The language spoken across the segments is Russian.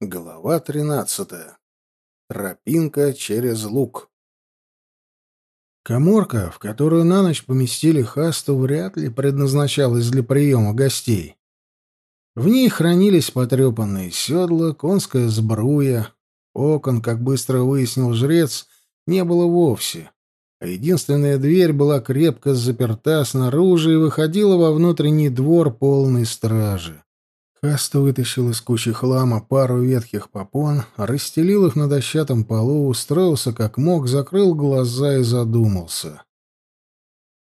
Глава тринадцатая. Тропинка через луг. Коморка, в которую на ночь поместили Хасту, вряд ли предназначалась для приема гостей. В ней хранились потрепанные седла, конская сбруя. Окон, как быстро выяснил жрец, не было вовсе. А единственная дверь была крепко заперта снаружи и выходила во внутренний двор полной стражи. Хаста вытащил из кучи хлама пару ветхих попон, расстелил их на дощатом полу, устроился как мог, закрыл глаза и задумался.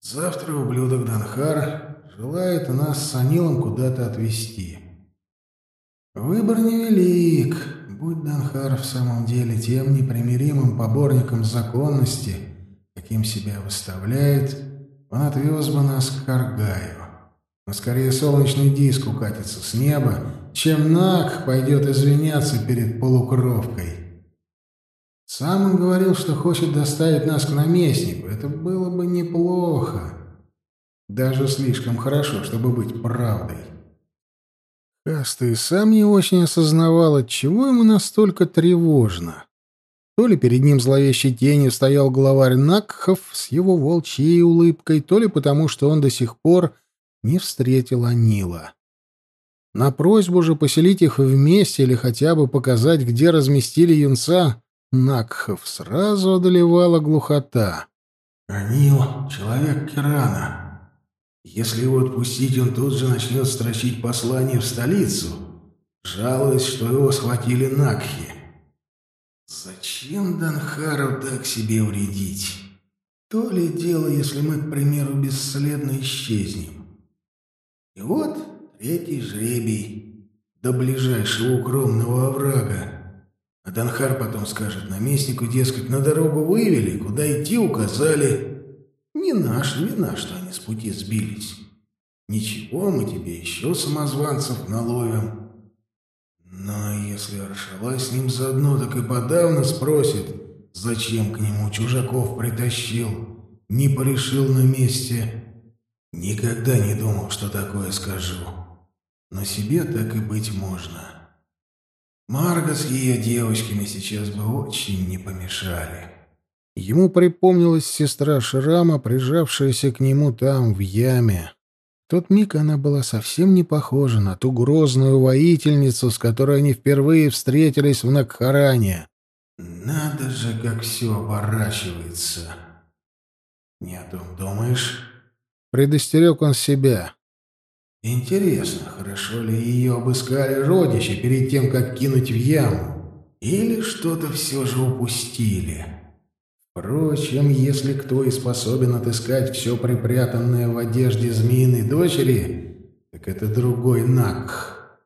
«Завтра ублюдок Данхар желает нас с Анилом куда-то отвезти. Выбор невелик. Будь Данхар в самом деле тем непримиримым поборником законности, каким себя выставляет, он отвез бы нас к Каргаю но скорее солнечный диск укатится с неба, чем Нак пойдет извиняться перед полукровкой. Сам он говорил, что хочет доставить нас к наместнику. Это было бы неплохо. Даже слишком хорошо, чтобы быть правдой. Каста и сам не очень осознавал, от чего ему настолько тревожно. То ли перед ним зловещей тенью стоял главарь Накхов с его волчьей улыбкой, то ли потому, что он до сих пор не встретила Нила. На просьбу же поселить их вместе или хотя бы показать, где разместили юнца, Накхов сразу одолевала глухота. «Анил — человек Кирана. Если его отпустить, он тут же начнет строчить послание в столицу, жалуясь, что его схватили Накхи. Зачем Данхару так себе вредить? То ли дело, если мы, к примеру, бесследно исчезнем. И вот третий жребий до ближайшего укромного оврага. А Данхар потом скажет наместнику, дескать, на дорогу вывели, куда идти указали. Не наша вина, что они с пути сбились. Ничего, мы тебе еще самозванцев наловим. Но если Аршала с ним заодно, так и подавно спросит, зачем к нему чужаков притащил, не порешил на месте. Никогда не думал, что такое скажу. Но себе так и быть можно. Марга с ее девочками сейчас бы очень не помешали. Ему припомнилась сестра Шрама, прижавшаяся к нему там, в яме. В тот миг она была совсем не похожа на ту грозную воительницу, с которой они впервые встретились в Накхаране. «Надо же, как все оборачивается!» «Не о том думаешь?» Предостерег он себя. Интересно, хорошо ли ее обыскали родичи перед тем, как кинуть в яму? Или что-то все же упустили? Впрочем, если кто и способен отыскать все припрятанное в одежде змеиной дочери, так это другой Нак.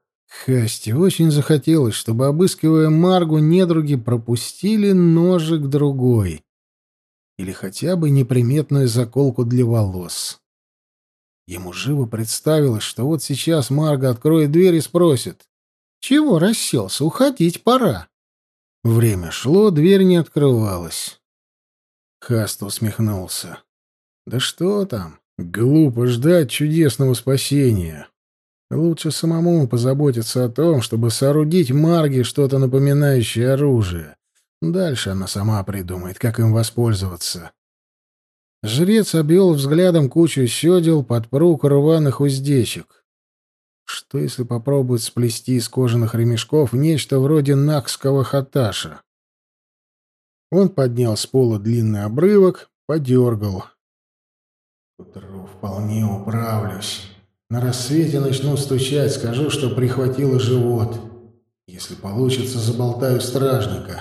Хасти очень захотелось, чтобы, обыскивая Маргу, недруги пропустили ножик другой. Или хотя бы неприметную заколку для волос. Ему живо представилось, что вот сейчас Марга откроет дверь и спросит. «Чего расселся? Уходить пора». Время шло, дверь не открывалась. Хаст усмехнулся. «Да что там? Глупо ждать чудесного спасения. Лучше самому позаботиться о том, чтобы соорудить Марге что-то напоминающее оружие. Дальше она сама придумает, как им воспользоваться». Жрец обвел взглядом кучу седел, подпруг рваных уздечек. Что, если попробовать сплести из кожаных ремешков нечто вроде накского хаташа? Он поднял с пола длинный обрывок, подергал. «Утру вполне управлюсь. На рассвете начну стучать, скажу, что прихватило живот. Если получится, заболтаю стражника.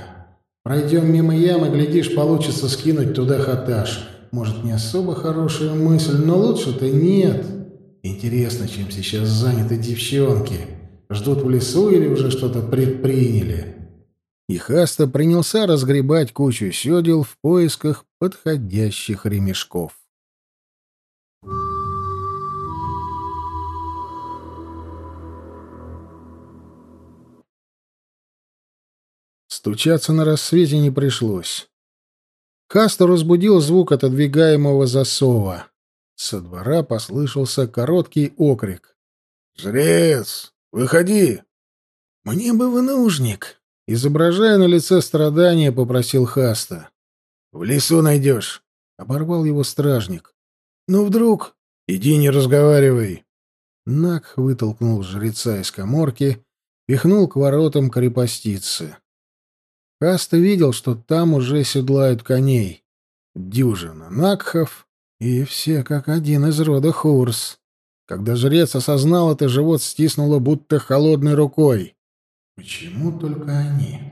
Пройдем мимо ямы, глядишь, получится скинуть туда хаташ». Может, не особо хорошая мысль, но лучше-то нет. Интересно, чем сейчас заняты девчонки. Ждут в лесу или уже что-то предприняли? И Хаста принялся разгребать кучу седел в поисках подходящих ремешков. Стучаться на рассвете не пришлось. Кастер разбудил звук отодвигаемого засова. Со двора послышался короткий окрик. «Жрец, выходи!» «Мне бы в нужник», — изображая на лице страдания, попросил Хаста. «В лесу найдешь», — оборвал его стражник. «Ну, вдруг...» «Иди, не разговаривай». Нак вытолкнул жреца из коморки, пихнул к воротам крепостицы. Хаста видел, что там уже седлают коней. Дюжина Накхов и все как один из рода Хурс. Когда жрец осознал это, живот стиснуло будто холодной рукой. Почему только они?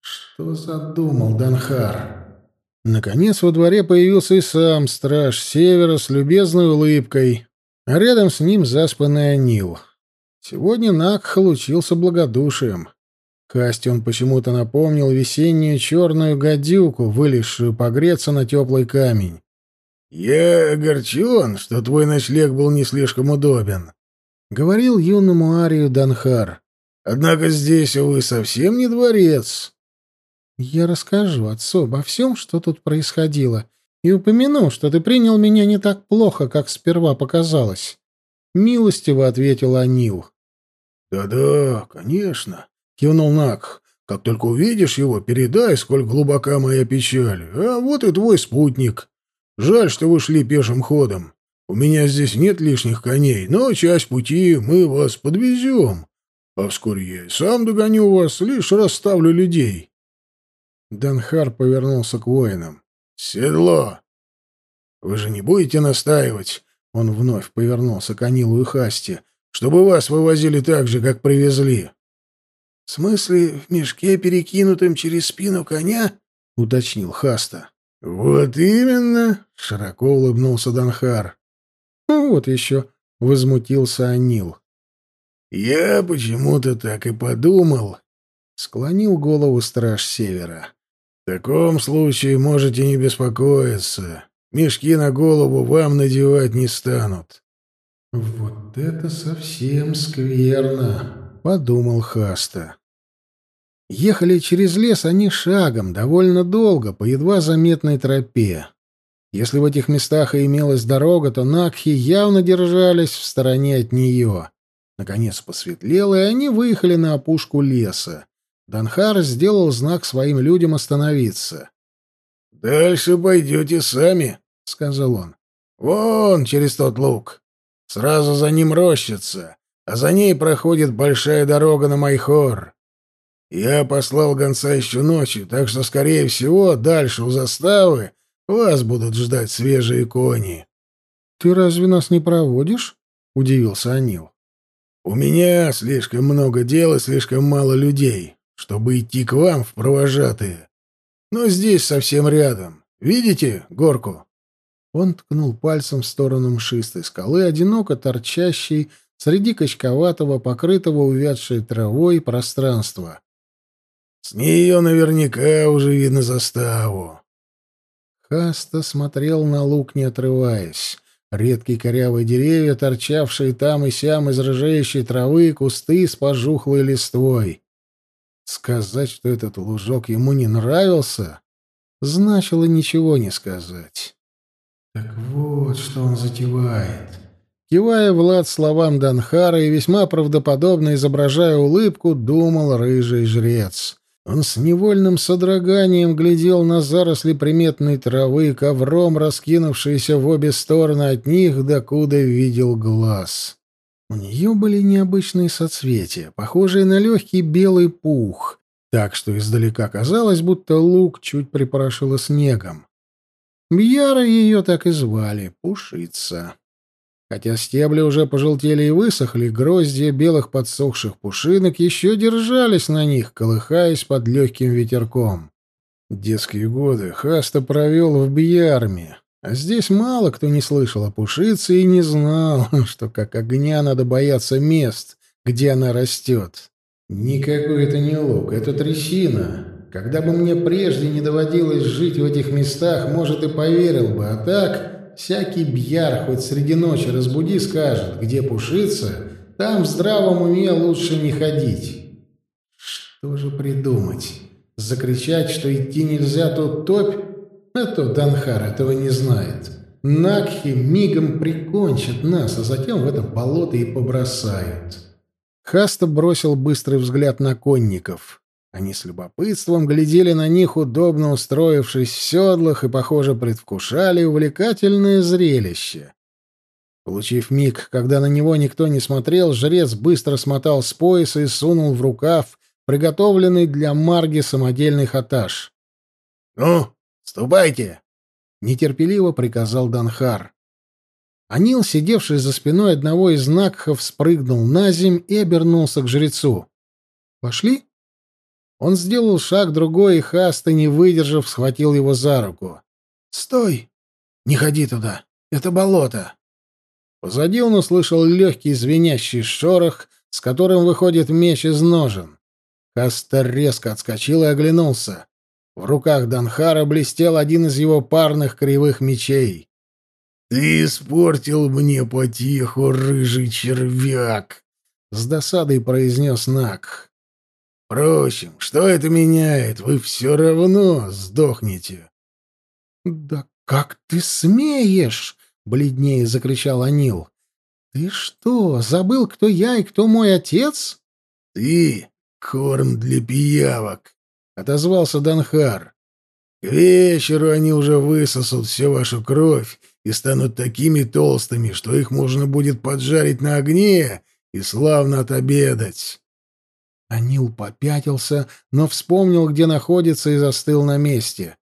Что задумал Данхар? Наконец во дворе появился и сам страж севера с любезной улыбкой, а рядом с ним заспанный Анил. Сегодня Накх лучился благодушием. Касте он почему-то напомнил весеннюю черную гадюку, вылезшую погреться на теплый камень. «Я огорчен, что твой ночлег был не слишком удобен», — говорил юному Арию Данхар. Однако здесь, увы, совсем не дворец. Я расскажу отцу обо всем, что тут происходило, и упомяну, что ты принял меня не так плохо, как сперва показалось. Милостиво ответил Анил. Да-да, конечно, кивнул Нак. Как только увидишь его, передай, сколь глубока моя печаль. А вот и твой спутник. Жаль, что вы шли пешим ходом. У меня здесь нет лишних коней, но часть пути мы вас подвезем. А вскоре я сам догоню вас, лишь расставлю людей. Данхар повернулся к воинам. «Седло! Вы же не будете настаивать?» Он вновь повернулся к Анилу и Хасте. «Чтобы вас вывозили так же, как привезли». «В смысле, в мешке, перекинутом через спину коня?» — уточнил Хаста. «Вот именно!» — широко улыбнулся Данхар. «Вот еще!» — возмутился Анил. «Я почему-то так и подумал», — склонил голову страж Севера. «В таком случае можете не беспокоиться. Мешки на голову вам надевать не станут». «Вот это совсем скверно», — подумал Хаста. Ехали через лес они шагом, довольно долго, по едва заметной тропе. Если в этих местах и имелась дорога, то Накхи явно держались в стороне от нее. Наконец посветлело, и они выехали на опушку леса. Данхар сделал знак своим людям остановиться. «Дальше пойдете сами», — сказал он. «Вон через тот луг. Сразу за ним рощица, а за ней проходит большая дорога на Майхор. Я послал гонца еще ночью, так что, скорее всего, дальше у заставы вас будут ждать свежие кони». «Ты разве нас не проводишь?» — удивился Анил. У меня слишком много дел и слишком мало людей, чтобы идти к вам в провожатые. Но здесь совсем рядом. Видите горку?» Он ткнул пальцем в сторону мшистой скалы, одиноко торчащей среди качковатого, покрытого увядшей травой пространства. «С нее наверняка уже видно заставу». Хаста смотрел на лук, не отрываясь. Редкие корявые деревья, торчавшие там и сям из рыжеющей травы, кусты с пожухлой листвой. Сказать, что этот лужок ему не нравился, значило ничего не сказать. Так вот, что он затевает. Кивая Влад словам Данхара и весьма правдоподобно изображая улыбку, думал рыжий жрец. Он с невольным содроганием глядел на заросли приметной травы, ковром раскинувшиеся в обе стороны от них, докуда видел глаз. У нее были необычные соцветия, похожие на легкий белый пух, так что издалека казалось, будто лук чуть припорошило снегом. Бьяра ее так и звали — Пушица. Хотя стебли уже пожелтели и высохли, гроздья белых подсохших пушинок еще держались на них, колыхаясь под легким ветерком. Детские годы Хаста провел в Бьярме, а здесь мало кто не слышал о пушице и не знал, что как огня надо бояться мест, где она растет. Никакой это не лук, это трясина. Когда бы мне прежде не доводилось жить в этих местах, может, и поверил бы, а так... Всякий бьяр хоть среди ночи разбуди, скажет, где пушиться, там в здравом уме лучше не ходить. Что же придумать? Закричать, что идти нельзя, тут топь? А то Данхар этого не знает. Накхи мигом прикончат нас, а затем в это болото и побросают. Хаста бросил быстрый взгляд на конников. Они с любопытством глядели на них, удобно устроившись в седлах, и, похоже, предвкушали увлекательное зрелище. Получив миг, когда на него никто не смотрел, жрец быстро смотал с пояса и сунул в рукав приготовленный для Марги самодельный хаташ. «Ну, ступайте!» — нетерпеливо приказал Данхар. Анил, сидевший за спиной одного из Накхов, спрыгнул на земь и обернулся к жрецу. «Пошли?» Он сделал шаг другой, и Хаста, не выдержав, схватил его за руку. «Стой! Не ходи туда! Это болото!» Позади он услышал легкий звенящий шорох, с которым выходит меч из ножен. Кастер резко отскочил и оглянулся. В руках Данхара блестел один из его парных кривых мечей. «Ты испортил мне потиху, рыжий червяк!» — с досадой произнес Накх. «Впрочем, что это меняет? Вы все равно сдохнете». «Да как ты смеешь?» бледнее закричал Анил. Ты что, забыл, кто я и кто мой отец? Ты корм для пиявок, отозвался Данхар. К вечеру они уже высосут всю вашу кровь и станут такими толстыми, что их можно будет поджарить на огне и славно отобедать. Анил попятился, но вспомнил, где находится, и застыл на месте.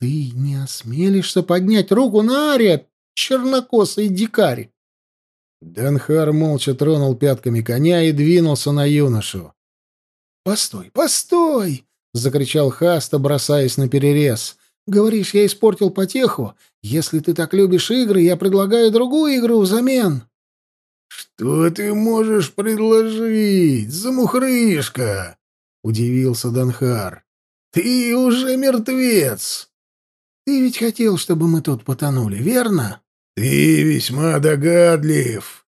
«Ты не осмелишься поднять руку на Ариет?» чернокосый дикарь. Данхар молча тронул пятками коня и двинулся на юношу. «Постой, постой!» — закричал Хаста, бросаясь на перерез. «Говоришь, я испортил потеху? Если ты так любишь игры, я предлагаю другую игру взамен». «Что ты можешь предложить, замухрышка?» — удивился Данхар. «Ты уже мертвец!» «Ты ведь хотел, чтобы мы тут потонули, верно?» «Ты весьма догадлив».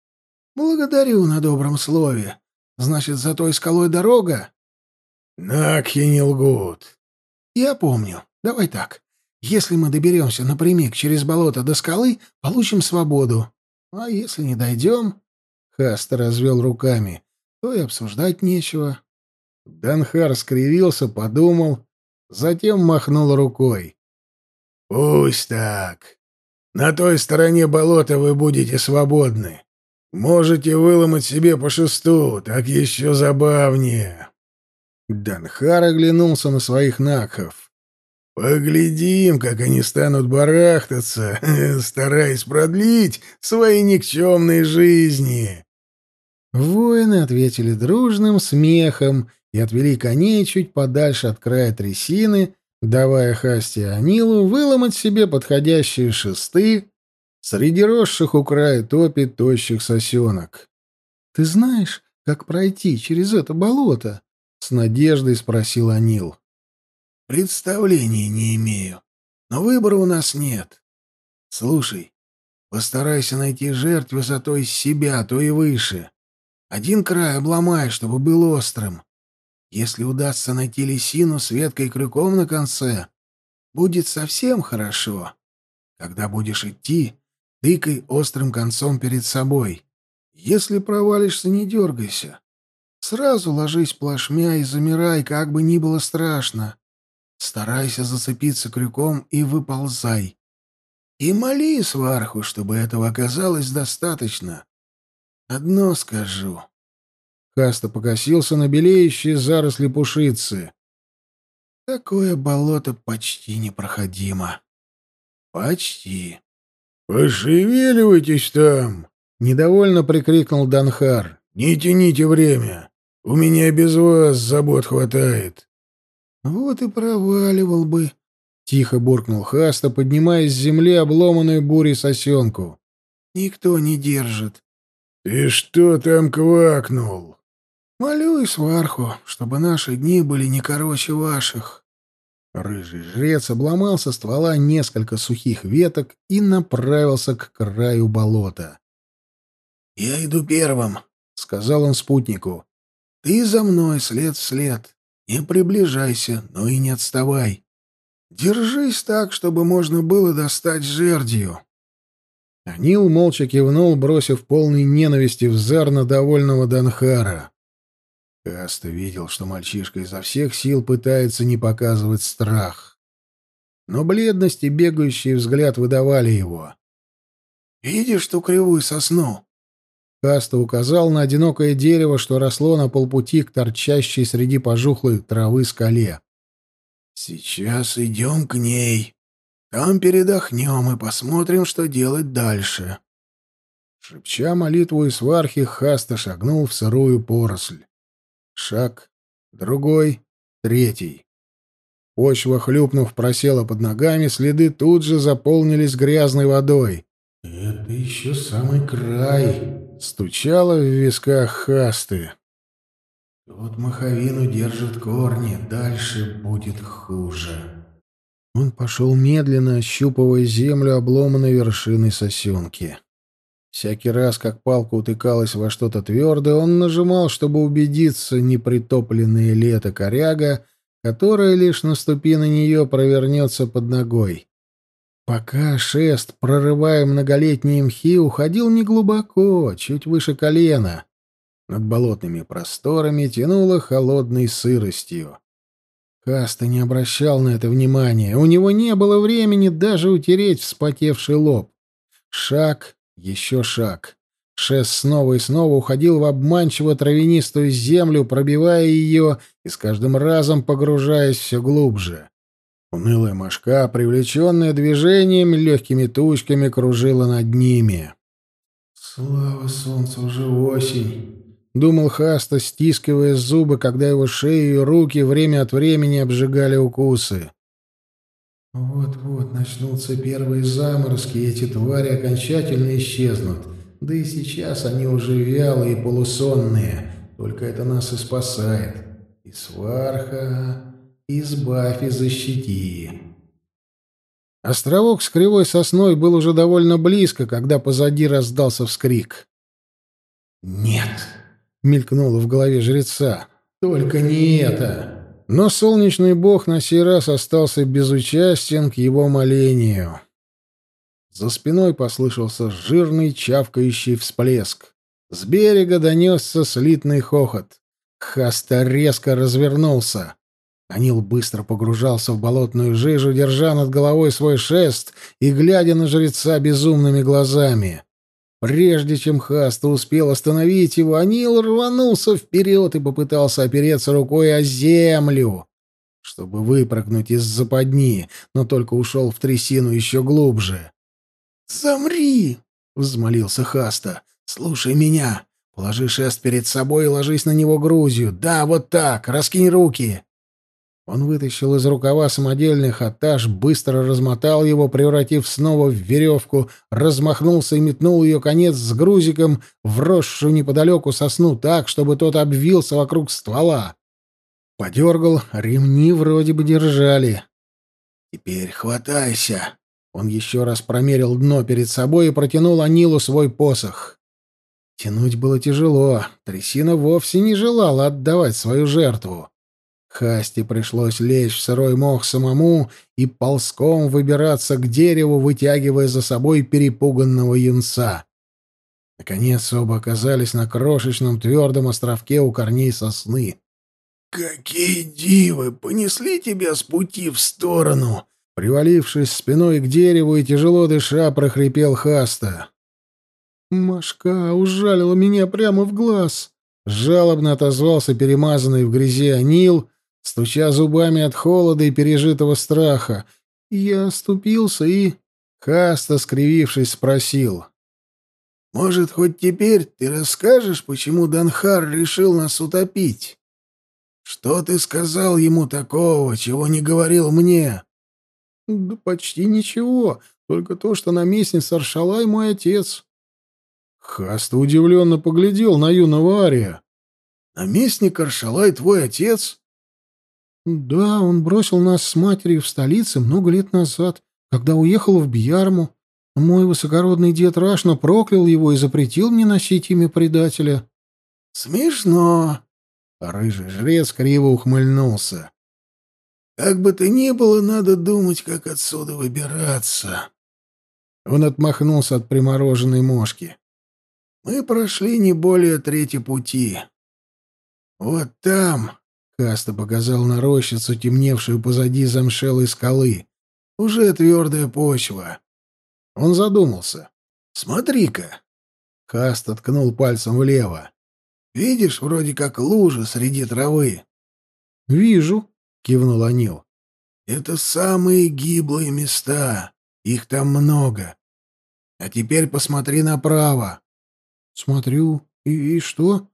«Благодарю на добром слове. Значит, за той скалой дорога?» «Накхи не лгут». «Я помню. Давай так. Если мы доберемся напрямик через болото до скалы, получим свободу. А если не дойдем...» Хаста развел руками. «То и обсуждать нечего». Данхар скривился, подумал, затем махнул рукой. «Пусть так. На той стороне болота вы будете свободны. Можете выломать себе по шесту, так еще забавнее. Данхар оглянулся на своих накхов. Поглядим, как они станут барахтаться, стараясь продлить свои никчемные жизни. Воины ответили дружным смехом и отвели коней чуть подальше от края трясины, давая Хасти и Анилу выломать себе подходящие шесты среди росших у края топи тощих сосенок. «Ты знаешь, как пройти через это болото?» — с надеждой спросил Анил. «Представления не имею, но выбора у нас нет. Слушай, постарайся найти жертв высотой себя, то и выше. Один край обломай, чтобы был острым. Если удастся найти лисину с веткой и крюком на конце, будет совсем хорошо. Когда будешь идти, тыкай острым концом перед собой. Если провалишься, не дергайся. Сразу ложись плашмя и замирай, как бы ни было страшно. Старайся зацепиться крюком и выползай. И моли сварху, чтобы этого оказалось достаточно. Одно скажу. Каста покосился на белеющие заросли пушицы. Такое болото почти непроходимо. Почти. «Пошевеливайтесь там!» — недовольно прикрикнул Данхар. «Не тяните время. У меня без вас забот хватает». «Вот и проваливал бы», — тихо буркнул Хаста, поднимая с земли обломанную бурей сосенку. «Никто не держит». «Ты что там квакнул?» Молю сварху, чтобы наши дни были не короче ваших. Рыжий жрец обломал со ствола несколько сухих веток и направился к краю болота. «Я иду первым», — сказал он спутнику. «Ты за мной след в след. Не приближайся, но и не отставай. Держись так, чтобы можно было достать жердью». Анил молча кивнул, бросив полный ненависти взор на довольного Данхара. Каста видел, что мальчишка изо всех сил пытается не показывать страх. Но бледность и бегающий взгляд выдавали его. «Видишь ту кривую сосну?» Каста указал на одинокое дерево, что росло на полпути к торчащей среди пожухлой травы скале. «Сейчас идем к ней. Там передохнем и посмотрим, что делать дальше». Шепча молитву и свархи, Хаста шагнул в сырую поросль. Шаг, другой, третий. Почва, хлюпнув, просела под ногами, следы тут же заполнились грязной водой. «Это еще самый край», — стучало в висках Хасты. «Тут маховину держат корни, дальше будет хуже». Он пошел медленно, ощупывая землю обломанной вершиной сосенки. Всякий раз, как палка утыкалась во что-то твердое, он нажимал, чтобы убедиться, не притопленное ли это коряга, которая, лишь наступи на нее, провернется под ногой. Пока шест, прорывая многолетние мхи, уходил неглубоко, чуть выше колена. Над болотными просторами тянуло холодной сыростью. Каста не обращал на это внимания. У него не было времени даже утереть вспотевший лоб. Шаг, еще шаг. Шест снова и снова уходил в обманчиво травянистую землю, пробивая ее и с каждым разом погружаясь все глубже. Унылая мошка, привлеченная движением, легкими тучками кружила над ними. «Слава солнцу, уже осень!» — думал Хаста, стискивая зубы, когда его шею и руки время от времени обжигали укусы. Вот-вот начнутся первые заморозки, и эти твари окончательно исчезнут. Да и сейчас они уже вялые и полусонные. Только это нас и спасает. И сварха, избавь и защити. Островок с кривой сосной был уже довольно близко, когда позади раздался вскрик. «Нет!» — мелькнуло в голове жреца. «Только не это!» Но солнечный бог на сей раз остался безучастен к его молению. За спиной послышался жирный чавкающий всплеск. С берега донесся слитный хохот. Хаста резко развернулся. Анил быстро погружался в болотную жижу, держа над головой свой шест и глядя на жреца безумными глазами. Прежде чем Хаста успел остановить его, Анил рванулся вперед и попытался опереться рукой о землю, чтобы выпрыгнуть из западни, но только ушел в трясину еще глубже. «Замри!» — взмолился Хаста. «Слушай меня. Положи шест перед собой и ложись на него грузью. Да, вот так. Раскинь руки. Он вытащил из рукава самодельный хатаж, быстро размотал его, превратив снова в веревку, размахнулся и метнул ее конец с грузиком, вросшую неподалеку сосну так, чтобы тот обвился вокруг ствола. Подергал, ремни вроде бы держали. «Теперь хватайся!» Он еще раз промерил дно перед собой и протянул Анилу свой посох. Тянуть было тяжело. Трясина вовсе не желала отдавать свою жертву. Хасти пришлось лечь в сырой мох самому и ползком выбираться к дереву, вытягивая за собой перепуганного юнца. Наконец оба оказались на крошечном твердом островке у корней сосны. «Какие дивы! Понесли тебя с пути в сторону!» Привалившись спиной к дереву и тяжело дыша, прохрипел Хаста. «Машка ужалила меня прямо в глаз!» Жалобно отозвался перемазанный в грязи Анил, стуча зубами от холода и пережитого страха. Я оступился и... Хаста, скривившись, спросил. «Может, хоть теперь ты расскажешь, почему Данхар решил нас утопить? Что ты сказал ему такого, чего не говорил мне?» «Да почти ничего, только то, что наместник Аршалай мой отец». Хаста удивленно поглядел на юного Ария. «Наместник Аршалай твой отец?» «Да, он бросил нас с матерью в столице много лет назад, когда уехал в Бьярму. Мой высокородный дед Рашна проклял его и запретил мне носить имя предателя». «Смешно!» — рыжий жрец криво ухмыльнулся. «Как бы то ни было, надо думать, как отсюда выбираться». Он отмахнулся от примороженной мошки. Мы прошли не более трети пути. Вот там, Каста показал на рощицу, темневшую позади замшелой скалы, уже твердая почва. Он задумался. Смотри-ка. Каста ткнул пальцем влево. Видишь, вроде как лужа среди травы. Вижу, кивнул Анил. Это самые гиблые места. Их там много. А теперь посмотри направо. Смотрю. И, и что?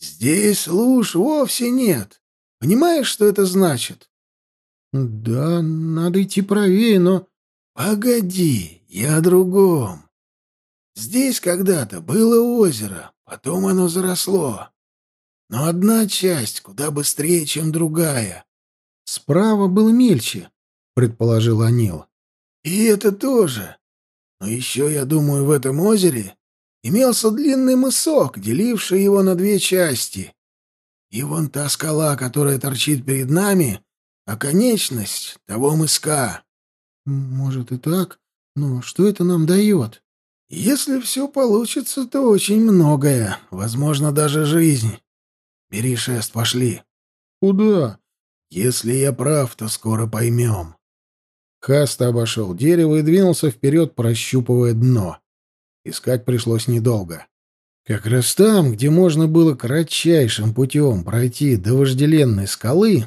Здесь луж вовсе нет. Понимаешь, что это значит? Да, надо идти правее, но... Погоди, я о другом. Здесь когда-то было озеро, потом оно заросло. Но одна часть куда быстрее, чем другая. Справа было мельче, предположил Анил. И это тоже. Но еще, я думаю, в этом озере имелся длинный мысок, деливший его на две части. И вон та скала, которая торчит перед нами, а конечность того мыска. Может и так, но что это нам дает? Если все получится, то очень многое, возможно, даже жизнь. Бери шест, пошли. Куда? Если я прав, то скоро поймем. Хаста обошел дерево и двинулся вперед, прощупывая дно. Искать пришлось недолго. Как раз там, где можно было кратчайшим путем пройти до вожделенной скалы,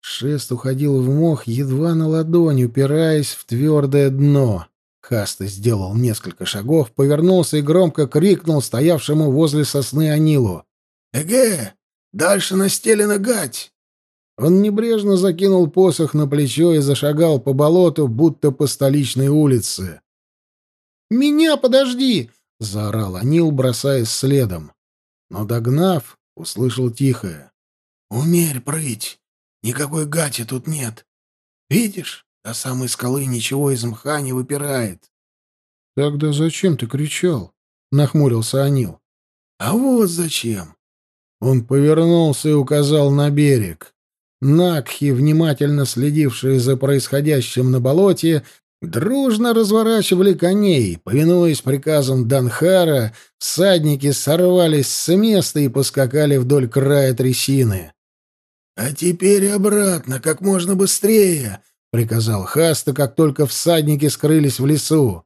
шест уходил в мох едва на ладонь, упираясь в твердое дно. Хаста сделал несколько шагов, повернулся и громко крикнул стоявшему возле сосны Анилу. «Эге! Дальше настелена гать!» Он небрежно закинул посох на плечо и зашагал по болоту, будто по столичной улице. «Меня подожди!» — заорал Анил, бросаясь следом. Но, догнав, услышал тихое. «Умерь прыть! Никакой гати тут нет! Видишь, до самой скалы ничего из мха не выпирает!» «Тогда зачем ты кричал?» — нахмурился Анил. «А вот зачем!» Он повернулся и указал на берег. Накхи, внимательно следившие за происходящим на болоте, дружно разворачивали коней. Повинуясь приказам Данхара, всадники сорвались с места и поскакали вдоль края трясины. «А теперь обратно, как можно быстрее!» — приказал Хаста, как только всадники скрылись в лесу.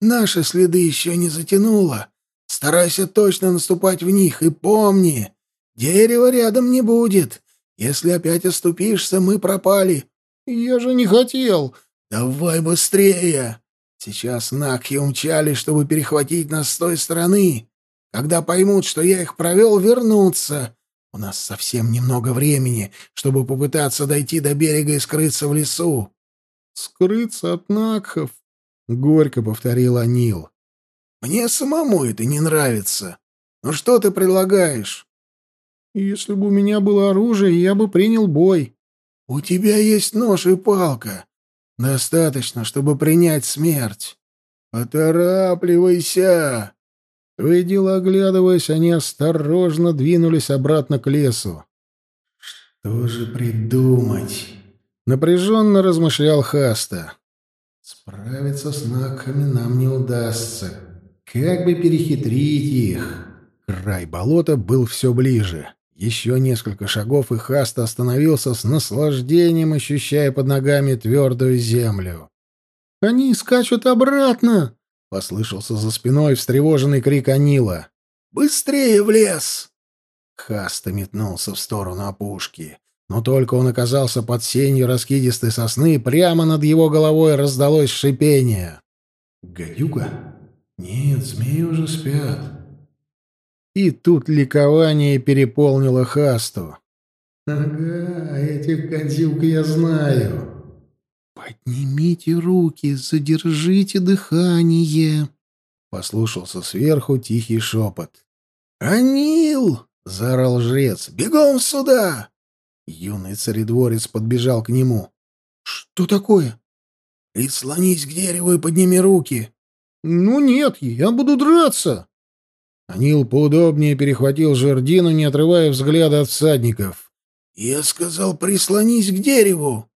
«Наши следы еще не затянуло. Старайся точно наступать в них и помни, дерева рядом не будет. Если опять оступишься, мы пропали». «Я же не хотел!» «Давай быстрее! Сейчас Накхи умчали, чтобы перехватить нас с той стороны. Когда поймут, что я их провел, вернутся. У нас совсем немного времени, чтобы попытаться дойти до берега и скрыться в лесу». «Скрыться от Накхов?» — горько повторил Анил. «Мне самому это не нравится. Ну что ты предлагаешь?» «Если бы у меня было оружие, я бы принял бой». «У тебя есть нож и палка. Достаточно, чтобы принять смерть. Поторапливайся!» То и дело оглядываясь, они осторожно двинулись обратно к лесу. «Что же придумать?» — напряженно размышлял Хаста. «Справиться с наками нам не удастся. Как бы перехитрить их?» Край болота был все ближе. Еще несколько шагов, и Хаста остановился с наслаждением, ощущая под ногами твердую землю. «Они скачут обратно!» — послышался за спиной встревоженный крик Анила. «Быстрее в лес!» Хаста метнулся в сторону опушки. Но только он оказался под сенью раскидистой сосны, прямо над его головой раздалось шипение. «Гадюка? Нет, змеи уже спят. И тут ликование переполнило Хасту. «Ага, этих гадюк я знаю». «Поднимите руки, задержите дыхание», — послушался сверху тихий шепот. «Анил!» — заорал жрец. «Бегом сюда!» Юный царедворец подбежал к нему. «Что такое?» «Прислонись к дереву и подними руки». «Ну нет, я буду драться». Анил поудобнее перехватил жердину, не отрывая взгляда от всадников. «Я сказал, прислонись к дереву!»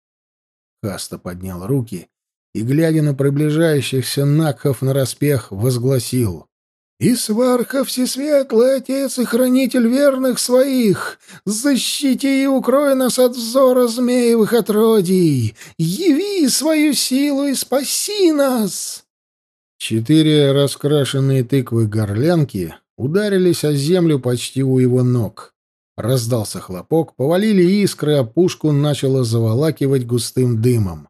Хаста поднял руки, и, глядя на приближающихся Накхов нараспех, возгласил «И сварха всесветлый Отец и Хранитель верных своих, защити и укрой нас от взора змеевых отродий, яви свою силу и спаси нас!» Четыре раскрашенные тыквы горлянки ударились о землю почти у его ног. Раздался хлопок, повалили искры, а пушку начало заволакивать густым дымом.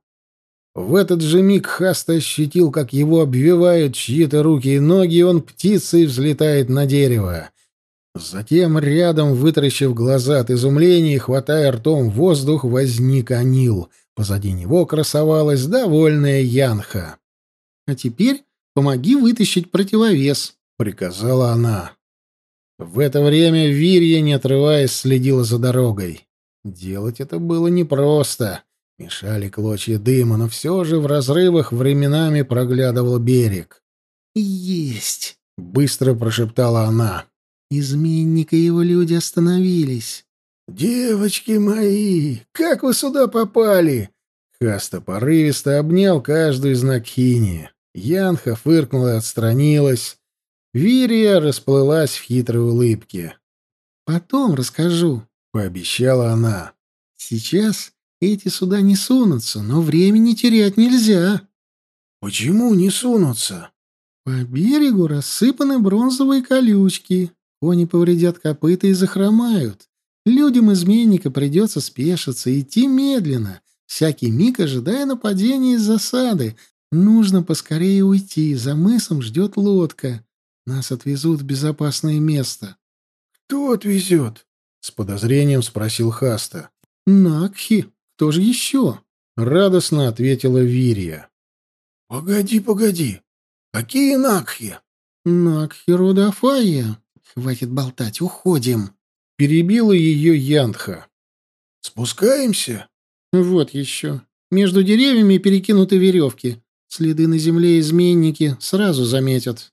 В этот же миг Хаста ощутил, как его обвивают чьи-то руки и ноги, и он птицей взлетает на дерево. Затем рядом, вытаращив глаза от изумления и хватая ртом воздух, возник Анил. Позади него красовалась довольная Янха. «А теперь помоги вытащить противовес», — приказала она. В это время Вирья, не отрываясь, следила за дорогой. Делать это было непросто. Мешали клочья дыма, но все же в разрывах временами проглядывал берег. «Есть!» — быстро прошептала она. «Изменник и его люди остановились». «Девочки мои, как вы сюда попали?» Хаста порывисто обнял каждую из Накхини. Янха фыркнула и отстранилась. Вирия расплылась в хитрой улыбке. «Потом расскажу», — пообещала она. «Сейчас эти сюда не сунутся, но времени терять нельзя. Почему не сунутся? По берегу рассыпаны бронзовые колючки. Кони повредят копыта и захромают. Людям изменника придется спешиться, идти медленно, всякий миг ожидая нападения из засады. Нужно поскорее уйти, за мысом ждет лодка. Нас отвезут в безопасное место. — Кто отвезет? — с подозрением спросил Хаста. — Накхи, кто же еще? Радостно ответила Вирия. Погоди, погоди. Какие Накхи? Накхи рода Афая. Хватит болтать, уходим. Перебила ее Янтха. Спускаемся? Вот еще. Между деревьями перекинуты веревки. Следы на земле изменники сразу заметят.